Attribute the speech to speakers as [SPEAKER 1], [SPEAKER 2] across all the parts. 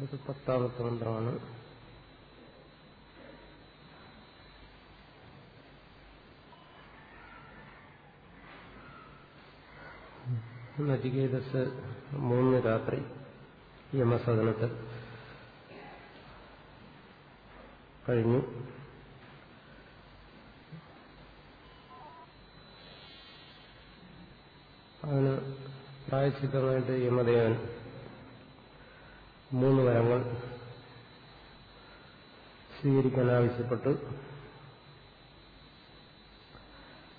[SPEAKER 1] ഇത് പത്താമത്തെ മന്ത്രമാണ്. നചികേതസ് മൂന്ന് രാത്രി യമസദനത്തിൽ കഴിഞ്ഞു. അതിന് പ്രായശിദ്ധമായിട്ട് യമദേവൻ മൂന്ന് വരങ്ങൾ സ്വീകരിക്കാൻ ആവശ്യപ്പെട്ട്.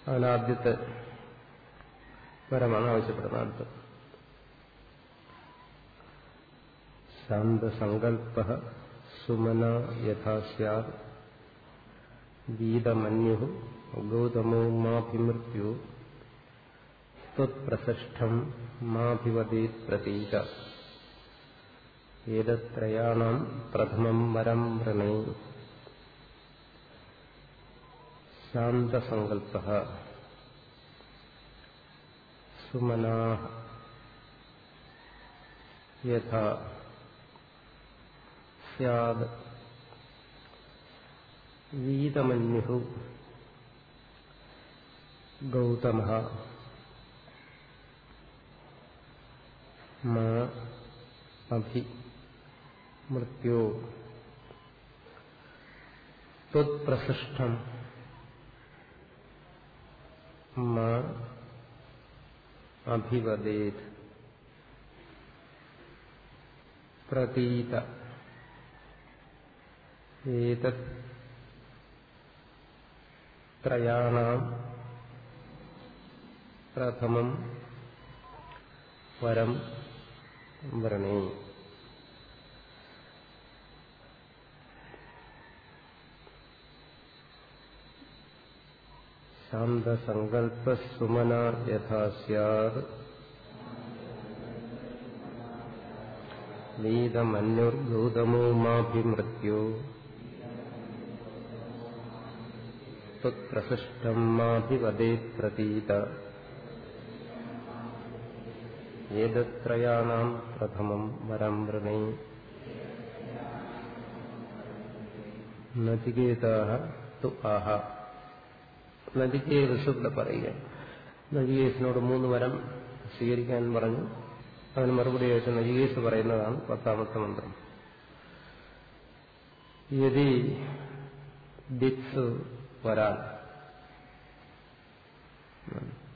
[SPEAKER 1] അതിനാദ്യത്തെ വരമാണ് ആവശ്യപ്പെടുന്നത്. അടുത്ത്. ശാന്തസങ്കൽപ്പ സുമന യഥാസ്യാ ഗീതമന്യു ഗൗതമോ മാഭിമൃത്യു ത്വത്പ്രസഷ്ടം മാഭിവദീത് പ്രതീക. ഏതത്രയാണം പ്രഥമം വരം വൃണേ ശാന്തസങ്കൽപ്പ. സുമനാ. യഥാ. സ്യാദ്. വീതമന്യു ഗൗതമ. മാ. അഭി. മൃത്യോ. മാ അഭിവദേത്. പ്രതീത. ഏതത്? ത്രയാണാം. പ്രഥമം വരം വരണേ. ശാന്തസങ്കൽപ്പസുമന യഥാ സ്യാത് വീതമന്യുർഗൗതമോ മാഭിമൃത്യോ ത്വത്പ്രസൃഷ്ടം മാഭിവദേത് പ്രതീത ഏതത്രയാണാം പ്രഥമം വരം വൃണേ. നചികേത തു ആഹ ഋഷുവിടെ പറയുക നചികേസിനോട് മൂന്ന് വരം സ്വീകരിക്കാൻ പറഞ്ഞു. അതിന് മറുപടിയായിട്ട് നജികേസ് പറയുന്നതാണ് പത്താമത്തെ മന്ത്രം. യതി ദിക്സ് വരാൻ.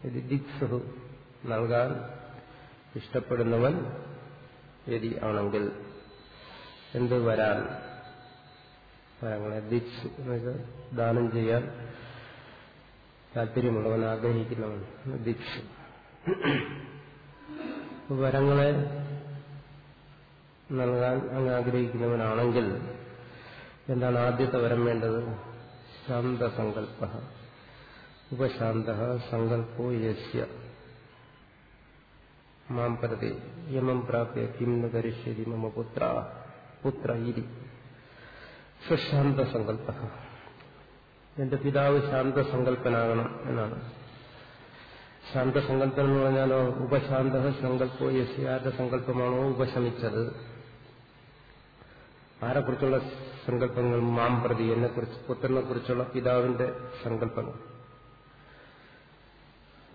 [SPEAKER 1] യതി ദിക്സ് നൽകാൻ ഇഷ്ടപ്പെടുന്നവൻ യതി ആണെങ്കിൽ എന്ത് വരാൻ? ദിക്സ് ദാനം ചെയ്യാൻ താല്പര്യമുള്ളവൻ ആഗ്രഹിക്കുന്നവൻ ദീക്ഷ വരങ്ങളെ നൽകാൻ അങ്ങ് ആഗ്രഹിക്കുന്നവനാണെങ്കിൽ എന്താണ് ആദ്യത്തെ വരം വേണ്ടത്? ശാന്തസങ്കല്പ ഉപശാന്ത സങ്കല്പോ യസ്യ. മാം പ്രതി യമം പ്രാപ്യ കിം കരിഷ്യതി മമ പുത്ര. പുത്ര ഇരി. സ്വശാന്തസങ്കല്പ എന്റെ പിതാവ് ശാന്തസങ്കല്പനാകണം എന്നാണ്. ശാന്തസങ്കല്പം എന്ന് പറഞ്ഞാലോ ഉപശാന്ത സങ്കല്പോ യസ്യ ആരുടെ സങ്കല്പമാണോ ഉപശമിച്ചത്. ആരെക്കുറിച്ചുള്ള സങ്കല്പങ്ങൾ? മാം പ്രതി എന്നെ കുറിച്ച് പുത്രനെ കുറിച്ചുള്ള പിതാവിന്റെ സങ്കല്പങ്ങൾ.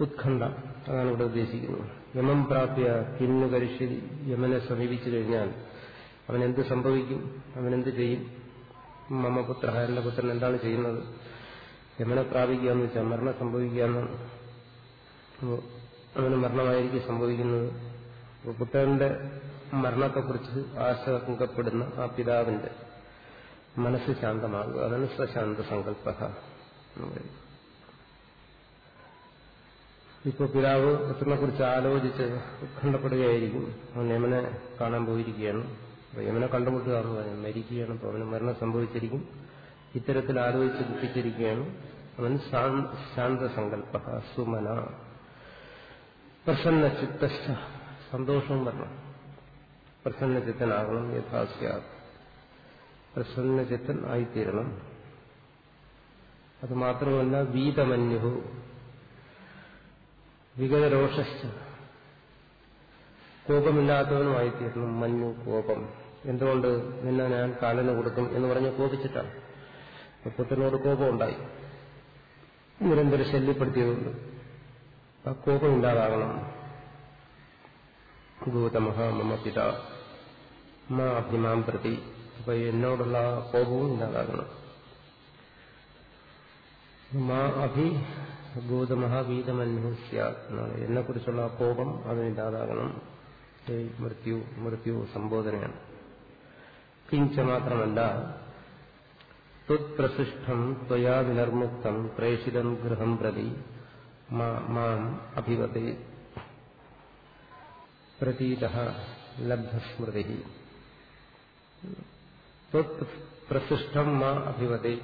[SPEAKER 1] ഉത്കണ്ഠ അതാണ് ഇവിടെ ഉദ്ദേശിക്കുന്നത്. യമം പ്രാപ്യ കിന്നു കരിശി യമനെ സമീപിച്ചു കഴിഞ്ഞാൽ അവനെന്ത് സംഭവിക്കും? അവനെന്ത് ചെയ്യും? മമ്മ പുത്ര എന്റെ പുത്രൻ എന്താണ് ചെയ്യുന്നത്? യമനെ പ്രാപിക്കുക എന്ന് വെച്ചാൽ മരണം സംഭവിക്കുക എന്നാണ് അവന് മരണമായിരിക്കും സംഭവിക്കുന്നത്. അപ്പോൾ പുത്രന്റെ മരണത്തെക്കുറിച്ച് ആശങ്കപ്പെടുന്ന ആ പിതാവിന്റെ മനസ്സ് ശാന്തമാകുക. അതാണ് സ്വശാന്ത സങ്കല്പ എന്ന് ഇപ്പൊ പിതാവ് പുത്രനെ കുറിച്ച് ആലോചിച്ച് ഉത്കണ്ഠപ്പെടുകയായിരിക്കും അവൻ യമനെ കാണാൻ പോയിരിക്കുകയാണ്. യമനെ കണ്ടുമുട്ടുകയാണ് പറഞ്ഞു മരിക്കുകയാണ്. അപ്പോൾ അവന് മരണം സംഭവിച്ചിരിക്കും. ഇത്തരത്തിൽ ആലോചിച്ച് ദുഃഖിച്ചിരിക്കുകയാണ്. അവൻ ശാന്തസങ്കല്പ സുമന പ്രസന്ന ചിത്ത സന്തോഷവും വരണം. പ്രസന്ന ചിത്തനാകണം യഥാസ്യ പ്രസന്നചിത്തൻ ആയിത്തീരണം. അത് മാത്രമല്ല വീതമന്യുഹു വിഗതരോഷ കോപമില്ലാത്തവനുമായിത്തീരണം മഞ്ഞു കോപം. എന്തുകൊണ്ട് നിന്നെ ഞാൻ കാലന് കൊടുക്കും എന്ന് പറഞ്ഞ് കോപിച്ചിട്ടാണ്. അപ്പൊ പുത്രനോട് കോപം ഉണ്ടായി നിരന്തരം ശല്യപ്പെടുത്തിയതുകൊണ്ട് ആ കോപം ഇല്ലാതാകണം. ഗൗതമഹ മമ പിത മാ അഭിമാം പ്രതി. അപ്പൊ എന്നോടുള്ള കോപവും ഇല്ലാതാകണം. മാ അഭി ഗൗതമഹ വീതമന്യൂസ്യ എന്നാണ്. എന്നെക്കുറിച്ചുള്ള ആ കോപം അതിനില്ലാതാകണം. മൃത്യു മൃത്യു സംബോധനയാണ്. കിഞ്ച മാത്രമല്ല വിനർമുക്തം പ്രേഷിതം ഗൃഹം പ്രതി മാം അഭിവതേ പ്രതീത ലബ്ധസ്മൃതി. പ്രസിഷ്ടം മാ അഭിവതേ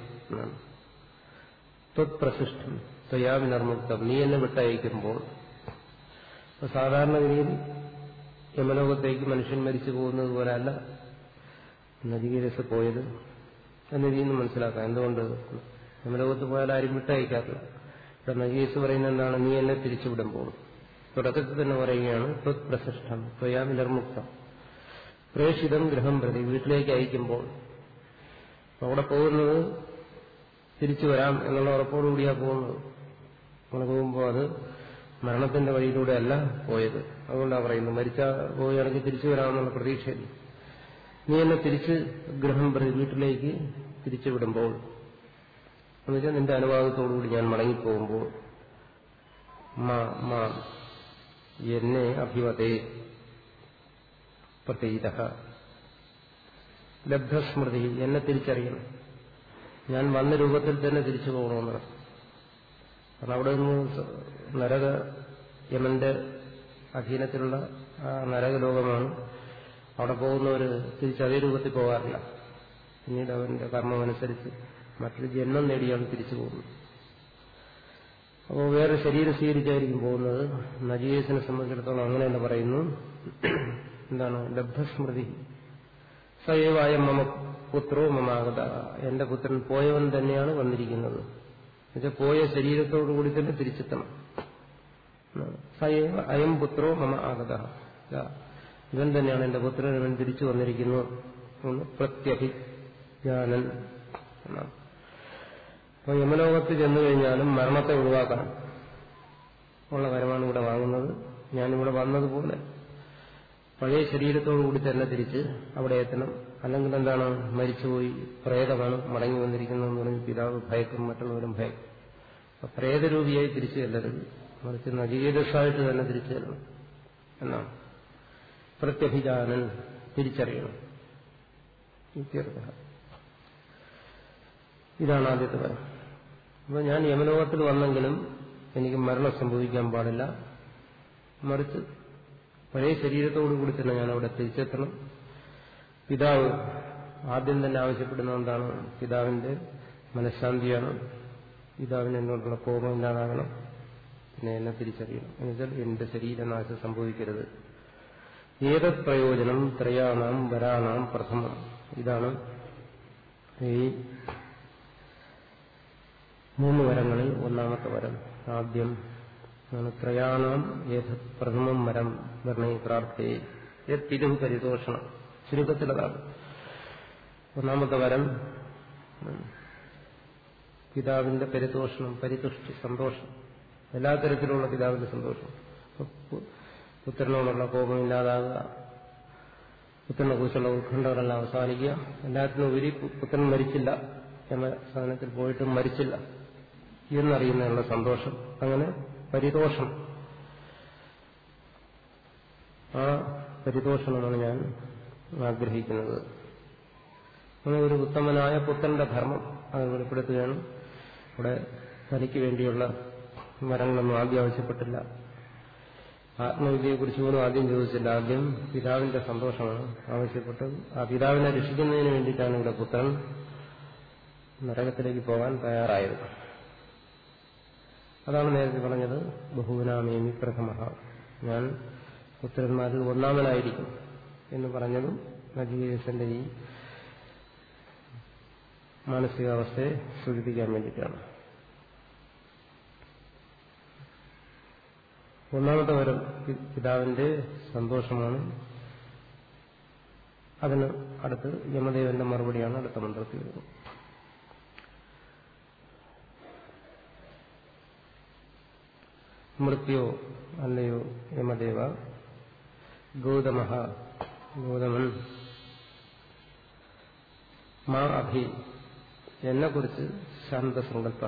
[SPEAKER 1] ത്വപ്രസിഷ്ടം ത്വയാ വിനർമുക്തം നീ എന്നെ വിട്ടയക്കുമ്പോൾ. സാധാരണഗതിയിൽ യമലോകത്തേക്ക് മനുഷ്യൻ മരിച്ചു പോകുന്നത് പോലല്ല. നദികരസ് പോയത് എന്ന് രീതിയിൽ നിന്ന് മനസ്സിലാക്കാം. എന്തുകൊണ്ട്? യമലോകത്ത് പോയാൽ ആരും വിട്ടയക്കാത്തത് ഇവിടെ നജീസ് പറയുന്നത് എന്താണ്? നീ എന്നെ തിരിച്ചുവിടുമ്പോൾ തുടക്കത്തിൽ തന്നെ പറയുകയാണ് ത്വത് പ്രസിഷ്ടം ത്വയാ വിനർമുക്തം പ്രേഷിതം ഗൃഹം പ്രതി വീട്ടിലേക്ക് അയക്കുമ്പോൾ. അവിടെ പോകുന്നത് തിരിച്ചു വരാം എന്നുള്ള ഉറപ്പോടുകൂടിയാ പോകുന്നത്. അങ്ങനെ പോകുമ്പോൾ അത് മരണത്തിന്റെ വഴിയിലൂടെയല്ല പോയത്. അതുകൊണ്ടാണ് പറയുന്നത് മരിച്ച പോവുകയാണെങ്കിൽ തിരിച്ചു വരാമെന്നുള്ള പ്രതീക്ഷയില്ല. നീ എന്നെ തിരിച്ച് ഗ്രഹം പ്രതി വീട്ടിലേക്ക് തിരിച്ചു വിടുമ്പോൾ എന്നുവെച്ചാൽ നിന്റെ അനുവാദത്തോടുകൂടി ഞാൻ മടങ്ങിപ്പോകുമ്പോൾ എന്നെ അഭിവതേ പ്രതീത ലബ്ധസ്മൃതി എന്നെ തിരിച്ചറിയണം. ഞാൻ വന്ന രൂപത്തിൽ തന്നെ തിരിച്ചു പോകണമെന്ന് കാരണം അവിടെ നിന്ന് നരക യമന്റെ അധീനത്തിലുള്ള നരകലോകമാണ് അവിടെ പോകുന്നവർ തിരിച്ച് അതേ രൂപത്തിൽ പോകാറില്ല. പിന്നീട് അവന്റെ കർമ്മമനുസരിച്ച് മറ്റൊരു ജന്മം നേടിയാണ് തിരിച്ചു പോകുന്നത് അപ്പോൾ വേറെ ശരീരം സ്വീകരിച്ചായിരിക്കും പോകുന്നത്. നജീവേശനെ സംബന്ധിച്ചിടത്തോളം അങ്ങനെ തന്നെ പറയുന്നു. എന്താണ്? ലബ്ധസ്മൃതി. സയവായ മമ പുത്രോ മമാകത എന്റെ പുത്രൻ പോയവൻ തന്നെയാണ് വന്നിരിക്കുന്നത്. എന്നുവെച്ചാൽ പോയ ശരീരത്തോടുകൂടി തന്നെ തിരിച്ചെത്തണം. സയവ അയം പുത്രോ മമ ആഗത. ഇവൻ തന്നെയാണ് എന്റെ പുത്രൻ ഇവൻ തിരിച്ചു വന്നിരിക്കുന്നു. എന്ന് പ്രത്യഭിജ്ഞാനൻ അപ്പൊ യമലോകത്ത് ചെന്നു കഴിഞ്ഞാലും മരണത്തെ ഒഴിവാക്കാൻ ഉള്ള വരമാണ് ഇവിടെ വാങ്ങുന്നത്. ഞാനിവിടെ വന്നതുപോലെ പഴയ ശരീരത്തോടുകൂടി തന്നെ തിരിച്ച് അവിടെ എത്തണം. അല്ലെങ്കിൽ എന്താണ്? മരിച്ചുപോയി. പ്രേതമാണ് മടങ്ങി വന്നിരിക്കുന്നതെന്ന് പറഞ്ഞ് പിതാവ് ഭയക്കും മറ്റുള്ളവരും ഭയക്കും. പ്രേതരൂപിയായി തിരിച്ചു ചെല്ലരുത്. മറിച്ച് നജീകരസായിട്ട് തന്നെ തിരിച്ചു ചെല്ലണം എന്നാണ്. പ്രത്യഭിജാനൻ തിരിച്ചറിയണം. ഇതാണ് ആദ്യത്തെ പരം അപ്പൊ ഞാൻ യമലോകത്തിൽ വന്നെങ്കിലും എനിക്ക് മരണം സംഭവിക്കാൻ പാടില്ല. മറിച്ച് പഴയ ശരീരത്തോടുകൂടി തന്നെ ഞാൻ അവിടെ തിരിച്ചെത്തണം. പിതാവ് ആദ്യം തന്നെ ആവശ്യപ്പെടുന്ന എന്താണ് പിതാവിന്റെ മനഃശാന്തിയാണ്. പിതാവിന് എന്നോടുള്ള കോപം ഇല്ലാതാകണം. പിന്നെ എന്നെ തിരിച്ചറിയണം. എന്നുവെച്ചാൽ എന്റെ ശരീരനാശം സംഭവിക്കരുത്. ഏതത് പ്രയോജനം? ത്രയാണാം വരാണാം പ്രഥമം. ഇതാണ് ഈ മൂന്ന് വരങ്ങളിൽ ഒന്നാമത്തെ വരം. ആദ്യം ത്രയാണാം ഏതത് പ്രഥമം വരം വരണേ പ്രാർത്ഥയെ എത്തിരും പരിതോഷണം. ചുരുക്കത്തിലതാണ്. ഒന്നാമത്തെ വരം പിതാവിന്റെ പരിതോഷണം പരിതുഷ്ടി സന്തോഷം. എല്ലാ തരത്തിലുള്ള പിതാവിന്റെ സന്തോഷം. പുത്രനോടുള്ള കോപമില്ലാതാകുക. പുത്രനെ കുറിച്ചുള്ള ഉത്കണ്ഠകളെല്ലാം അവസാനിക്കുക. എല്ലാത്തിനും ഉപരി പുത്രൻ മരിച്ചില്ല എന്ന സാധനത്തിൽ പോയിട്ടും മരിച്ചില്ല എന്നറിയുന്നതിനുള്ള സന്തോഷം. അങ്ങനെ പരിതോഷം. ആ പരിതോഷമാണ് ഞാൻ ആഗ്രഹിക്കുന്നത്. അങ്ങനെ ഒരു ഉത്തമനായ പുത്രന്റെ ധർമ്മം അത് വെളിപ്പെടുത്തുകയാണ്. ഇവിടെ തനിക്ക് വേണ്ടിയുള്ള മരങ്ങളൊന്നും ആദ്യം ആവശ്യപ്പെട്ടില്ല. ആത്മവിദ്യയെക്കുറിച്ച് പോലും ആദ്യം ചോദിച്ചില്ല. ആദ്യം പിതാവിന്റെ സന്തോഷമാണ് ആവശ്യപ്പെട്ടത് ആ പിതാവിനെ രക്ഷിക്കുന്നതിന് വേണ്ടിയിട്ടാണ് ഇവിടെ പുത്രൻ നരകത്തിലേക്ക് പോകാൻ തയ്യാറായത്. അതാണ് നേരത്തെ പറഞ്ഞത് ബഹുവിനാമേമി പ്രഥമ ഞാൻ പുത്രന്മാരിൽ ഒന്നാമനായിരിക്കും എന്ന് പറഞ്ഞതും നജീവേശന്റെ ഈ മാനസികാവസ്ഥയെ സൂചിപ്പിക്കാൻ വേണ്ടിയിട്ടാണ്. ഒന്നാമത്തെ വരം പിതാവിന്റെ സന്തോഷമാണ്. അതിന് അടുത്ത് യമദേവന്റെ മറുപടിയാണ് അടുത്ത മന്ത്രത്തിൽ വരുന്നത്. മൃത്യോ അല്ലയോ യമദേവ ഗൗതമ ഗൗതമൻ മാ അഭി എന്നെക്കുറിച്ച് ശാന്തസങ്കല്പ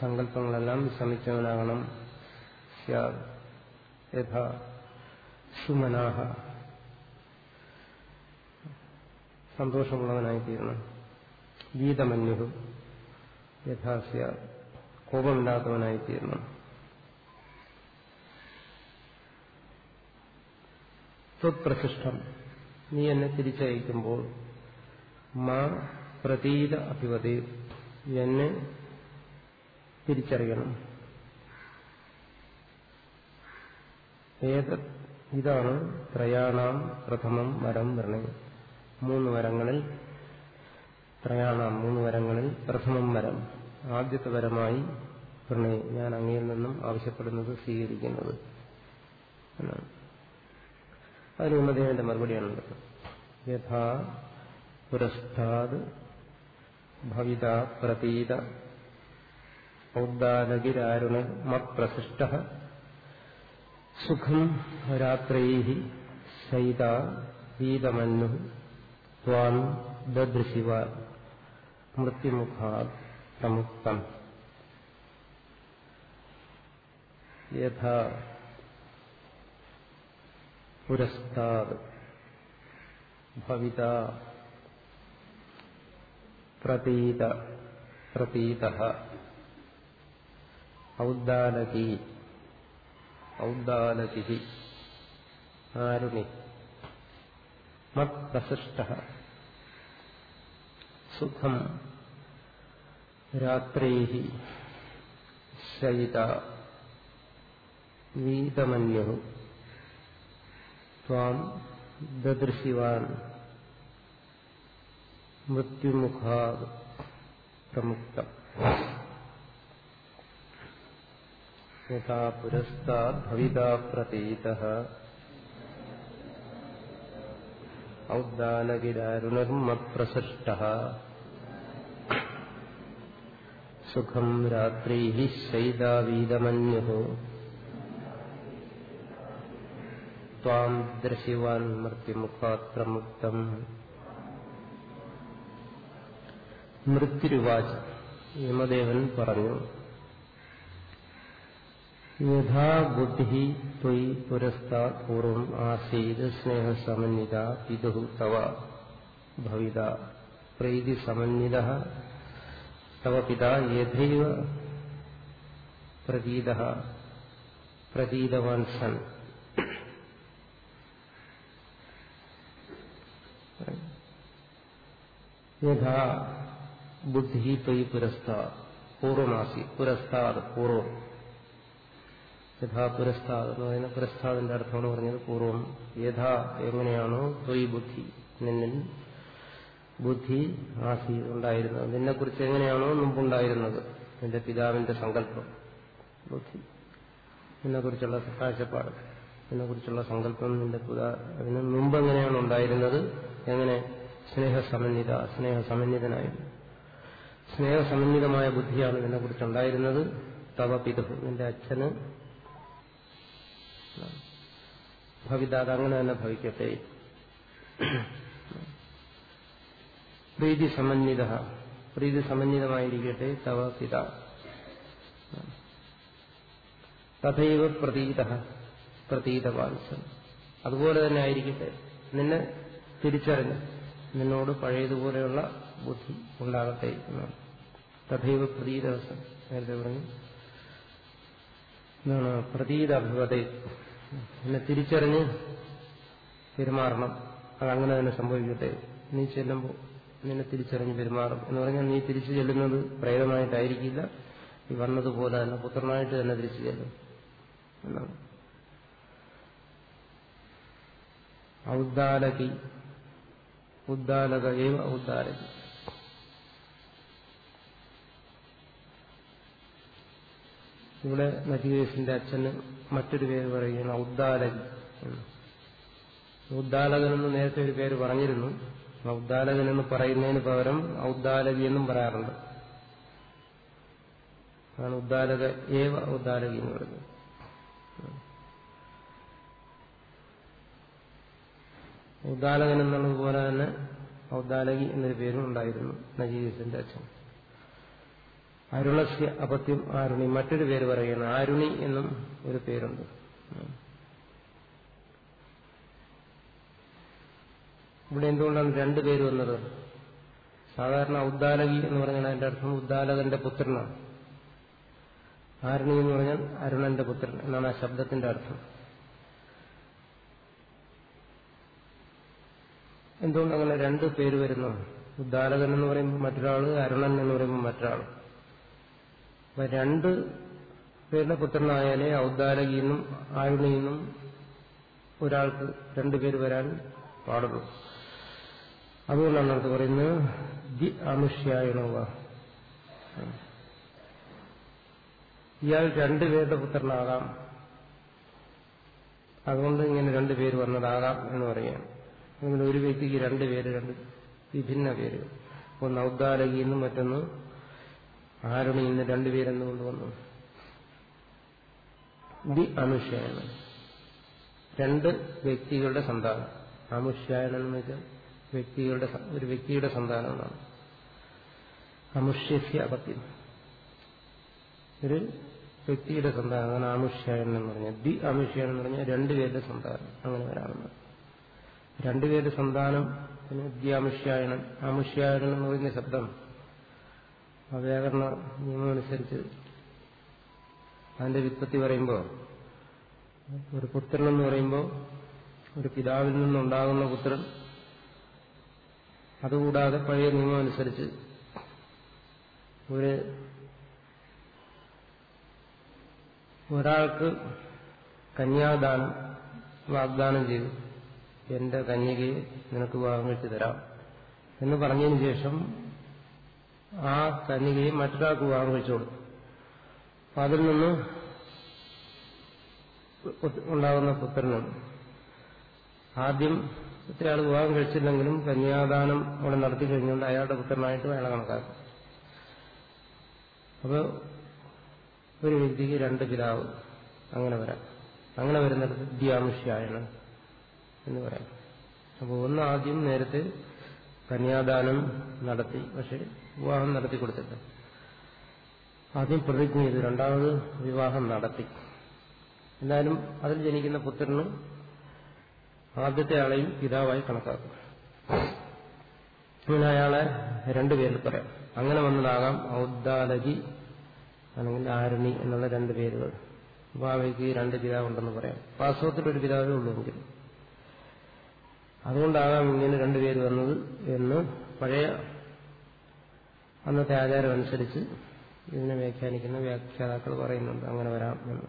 [SPEAKER 1] സങ്കല്പങ്ങളെല്ലാം ശമിച്ചവനാകണം യഥാ സുമനാഹ സന്തോഷമുള്ളവനായിത്തീരണം. ഗീതമന്യു യഥാസ്യ കോപമില്ലാത്തവനായിത്തീരണം. സ്വപ്രശിഷ്ടം നീ എന്നെ തിരിച്ചയക്കുമ്പോൾ മാ പ്രതീത അഭിവതി എന്നെ തിരിച്ചറിയണം. ഇതാണ് ത്രയാണാം പ്രഥമം വരം വരണേ മൂന്ന് വരങ്ങളിൽ ത്രയാണാം മൂന്ന് വരങ്ങളിൽ പ്രഥമം വരം. ആദ്യത്തെ വരമായി പ്രണയം ഞാൻ അങ്ങയിൽ നിന്നും ആവശ്യപ്പെടുന്നത് സ്വീകരിക്കുന്നത് എന്നാണ്. അതിന് ഉമ്മദേവന്റെ മറുപടിയാണുള്ളത് യഥാ പുരസ്ഥാത് ഭവിത പ്രതീത ഔദ്ദാലകിരാരുണ മത്പ്രസിഷ്ട സുഖം രാത്രൈ സൈത വീതമന്നു ത്വാൻ ദദൃശിവ മൃത്യുമുഖാ പ്രമുക്തം. യഥാ പുരസ്താത് ഭവിത പ്രതീത പ്രതീത ഔദ്ദാലകി ഔദ്ദാലകി ആരുണി. മത്പ്രസിഷ്ട സുഖം. രാത്രൈ ശയിത വീതമന്യു ത്വാം ദദൃശിവാൻ. മൃത്യുമുഖാ പ്രമുക്ത. സുഖം രാത്രീ ശൈതാവീതമന്യു ത്വാം ദൃശിവാൻ മൃത്യുമുഖാത് പ്രമുക്തം മൃത്യുരുവാച യമദേവൻ പറഞ്ഞു യഥാ ബുദ്ധി ത്വയി പുരസ്താ പൂർവം ആസീത് സ്നേഹസമന്വിത പിതു തവ ഭവിത പ്രീതി സമന്വിത തവ പിത യഥൈവ പ്രതീത പ്രതീതവാൻ സൻ. യഥാ ബുദ്ധി ത്വയി പുരസ്താ പൂർവമാസി പുരസ്താത് പൂർവം യഥാ പുരസ്താദ് പറയുന്ന പുരസ്താദിന്റെ അർത്ഥമാണ് പറഞ്ഞത് പൂർവം. യഥാ എങ്ങനെയാണോ ത്വയ് ബുദ്ധി. നിന്നിൽ ബുദ്ധി ആസി ഉണ്ടായിരുന്നത്. നിന്നെക്കുറിച്ച് എങ്ങനെയാണോ മുമ്പുണ്ടായിരുന്നത്? നിന്റെ പിതാവിന്റെ സങ്കല്പം. ബുദ്ധി. നിന്നെക്കുറിച്ചുള്ള കാഴ്ചപ്പാട്. നിന്നെക്കുറിച്ചുള്ള സങ്കല്പം നിന്റെ പിതാ അതിന് മുമ്പ് എങ്ങനെയാണ് ഉണ്ടായിരുന്നത്? എങ്ങനെ? സ്നേഹസമന്വിത സ്നേഹസമന്വിതനായിരുന്നു. സ്നേഹസമന്വിതമായ ബുദ്ധിയാണ് നിന്നെക്കുറിച്ചുണ്ടായിരുന്നത്. തവ പിതൃ. നിന്റെ അച്ഛന് ഭവിത അതങ്ങനെ തന്നെ ഭവിക്കട്ടെ. പ്രീതി സമന്വിത പ്രീതി സമന്വിതമായിരിക്കട്ടെ തവ പിത. തഥൈവ പ്രതീത പ്രതീതവാൻസൻ അതുപോലെ തന്നെ ആയിരിക്കട്ടെ. നിന്നെ തിരിച്ചറിഞ്ഞ് നിന്നോട് പഴയതുപോലെയുള്ള ബുദ്ധി ഉണ്ടാകട്ടെ എന്നാണ്. തഥൈവ പ്രതീതവസം നേരത്തെ പറഞ്ഞു. എന്താണ് പ്രതീത അഭിവത എന്നെ തിരിച്ചറിഞ്ഞ് പെരുമാറണം. അതങ്ങനെ തന്നെ സംഭവിക്കട്ടെ. നീ ചെല്ലുമ്പോൾ നിന്നെ തിരിച്ചറിഞ്ഞ് പെരുമാറും. എന്ന് പറഞ്ഞാൽ നീ തിരിച്ചു ചെല്ലുന്നത് പ്രേതമായിട്ടായിരിക്കില്ല. ഈ വന്നതുപോലെ തന്നെ പുത്രനായിട്ട് തന്നെ തിരിച്ചു ചെല്ലും. എന്നാണ്. ഔദ്ദാലകി. ഉദ്ദാലക ഏവ ഉദ്ദാലകി ഇവിടെ നജികേഷിന്റെ അച്ഛന് മറ്റൊരു പേര് പറയുകയാണ് ഔദ്ദാലകൻ ഔദ്ദാലകൻ എന്ന് നേരത്തെ ഒരു പേര് പറഞ്ഞിരുന്നു. ഔദ്ദാലകൻ എന്ന് പറയുന്നതിന് പകരം ഔദ്ദാലകി എന്നും പറയാറുണ്ട്. അതാണ് ഉദ്ദാലക ഏവ ഉദ്ദാലകി എന്ന് പറയുന്നത്. ഉദ്ദാലകൻ എന്നുള്ളതുപോലെ തന്നെ ഔദ്ദാലകി എന്നൊരു പേരും ഉണ്ടായിരുന്നു നജീസിന്റെ അച്ഛൻ. അരുണസ്യ അപത്യം ആരുണി മറ്റൊരു പേര് പറയുന്നു ആരുണി എന്നും ഒരു പേരുണ്ട്. ഇവിടെ എന്തുകൊണ്ടാണ് രണ്ടു പേര് വന്നത്? സാധാരണ ഉദ്ദാലകി എന്ന് പറഞ്ഞാൽ അതിന്റെ അർത്ഥം ഉദ്ദാലകന്റെ പുത്രനാണ്. ആരുണി എന്ന് പറഞ്ഞാൽ അരുണന്റെ പുത്രൻ എന്നാണ് ആ ശബ്ദത്തിന്റെ അർത്ഥം. എന്തുകൊണ്ട് അങ്ങനെ രണ്ട് പേര് വരുന്നു? ഉദ്ദാലകൻ എന്ന് പറയുമ്പോൾ മറ്റൊരാൾ അരുണൻ എന്ന് പറയുമ്പോൾ മറ്റൊരാൾ അപ്പൊ രണ്ട് പേരുടെ പുത്രനായാലേ ഔദ്ദാരകിന്നും ആരുണിന്നും ഒരാൾക്ക് രണ്ടുപേര് വരാൻ പാടുള്ളൂ. അതുകൊണ്ടാണ് അടുത്ത് പറയുന്നത് ദി അമുഷ്യായണവ ഇയാൾ രണ്ടുപേരുടെ പുത്രനാകാം. അതുകൊണ്ട് ഇങ്ങനെ രണ്ടുപേര് വന്നതാകാം എന്ന് പറയാം അങ്ങനെ ഒരു വ്യക്തിക്ക് രണ്ട് പേര് രണ്ട് വിഭിന്ന പേര്. ഒന്ന് ഔദ്ദാലകി എന്നും മറ്റൊന്ന് ആരുണി ഇന്ന് രണ്ടുപേരെന്ന് കൊണ്ടുവന്നു ദി അനുഷ്യായണൻ രണ്ട് വ്യക്തികളുടെ സന്താനം. അമുഷ്യായണൻ എന്ന് വെച്ചാൽ വ്യക്തികളുടെ ഒരു വ്യക്തിയുടെ സന്താനമാണ് അമുഷ്യസ്യ അപത്യം. ഒരു വ്യക്തിയുടെ സന്താനം അങ്ങനെ ആമുഷ്യായനം എന്ന് പറഞ്ഞാൽ ദി ആമുഷ്യായനം എന്ന് പറഞ്ഞാൽ രണ്ടുപേരുടെ സന്താനം അങ്ങനെ വരാമെന്ന് രണ്ടുപേരുടെ സന്താനം പിന്നെ ദ്യാമുഷ്യായനം ആമുഷ്യായനം എന്ന് പറയുന്ന ശബ്ദം ആ വ്യാകരണ നിയമമനുസരിച്ച് അതിന്റെ വിത്പത്തി പറയുമ്പോൾ ഒരു പുത്രൻ എന്ന് പറയുമ്പോൾ ഒരു പിതാവിൽ നിന്നുണ്ടാകുന്ന പുത്രൻ അതുകൂടാതെ പഴയ നിയമം അനുസരിച്ച് ഒരു ഒരാൾക്ക് കന്യാദാനം വാഗ്ദാനം ചെയ്തു. എന്റെ കന്യകയെ നിനക്ക് വിവാഹം തരാം എന്ന് പറഞ്ഞതിന് ശേഷം ആ കന്യകയെ മറ്റൊരാൾക്ക് വിവാഹം കൊടുത്തു. അപ്പൊ അതിൽ നിന്ന് ഉണ്ടാകുന്ന പുത്രനും. ആദ്യം ഇത്രയാൾ വിവാഹം കഴിച്ചില്ലെങ്കിലും കന്യാദാനം അവിടെ നടത്തി കഴിഞ്ഞുകൊണ്ട് അയാളുടെ പുത്രനായിട്ട് അയാളെ കണക്കാക്കും. അപ്പോൾ ഒരു വ്യക്തിക്ക് രണ്ട് പിതാവ്. അങ്ങനെ വരാം. അങ്ങനെ വരുന്നിടത്ത് ദ്യാമുഷ്യായണം എന്ന് പറയാം. അപ്പോൾ ഒന്ന് ആദ്യം നേരത്തെ കന്യാദാനം നടത്തി പക്ഷെ വിവാഹം നടത്തി കൊടുത്തില്ല ആദ്യം പ്രതിജ്ഞ ചെയ്തു രണ്ടാമത് വിവാഹം നടത്തി. എന്നാലും അതിൽ ജനിക്കുന്ന പുത്രനും ആദ്യത്തെ ആളെയും പിതാവായി കണക്കാക്കും. അങ്ങനെ അയാളെ രണ്ടുപേരിൽ പറയാം. അങ്ങനെ വന്നതാകാം ഔദ്ദാലകി അല്ലെങ്കിൽ ആരുണി എന്നുള്ള രണ്ട് പേരുകൾ. ഭാവിക്ക് രണ്ട് പിതാവുണ്ടെന്ന് പറയാം. വാസ്തവത്തിൽ ഒരു പിതാവേ ഉള്ളൂ എങ്കിൽ. അതുകൊണ്ടാകാം ഇങ്ങനെ രണ്ടുപേര് വന്നത് എന്ന് പഴയ അന്നത്തെ ആചാരം അനുസരിച്ച് ഇതിനെ വ്യാഖ്യാനിക്കുന്ന വ്യാഖ്യാതാക്കൾ പറയുന്നുണ്ട്. അങ്ങനെ വരാം എന്ന്.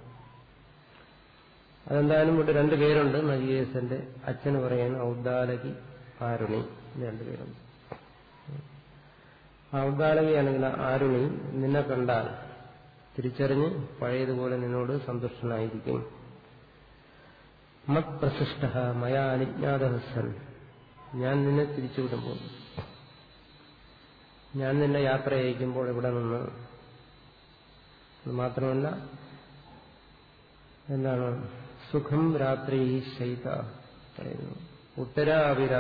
[SPEAKER 1] അതെന്തായാലും ഇവിടെ രണ്ടു പേരുണ്ട്. നജികേസന്റെ അച്ഛന് പറയുന്ന ഔദ്ദാലകി ആരുണി രണ്ടുപേരുണ്ട് ഔദ്ദാലകി അല്ലെങ്കിൽ ആരുണി നിന്നെ കണ്ടാൽ തിരിച്ചറിഞ്ഞ് പഴയതുപോലെ നിന്നോട് സന്തുഷ്ടനായിരിക്കും. മത് പ്രശിഷ്ട മയാ അനുജ്ഞാത ഹസ്സൻ ഞാൻ നിന്നെ തിരിച്ചുവിടുമ്പോൾ ഞാൻ നിന്നെ യാത്ര അയക്കുമ്പോൾ ഇവിടെ നിന്ന്. അത് മാത്രമല്ല എന്താണ് സുഖം രാത്രി ശൈത പറയുന്നു. ഉത്തരാവിരാ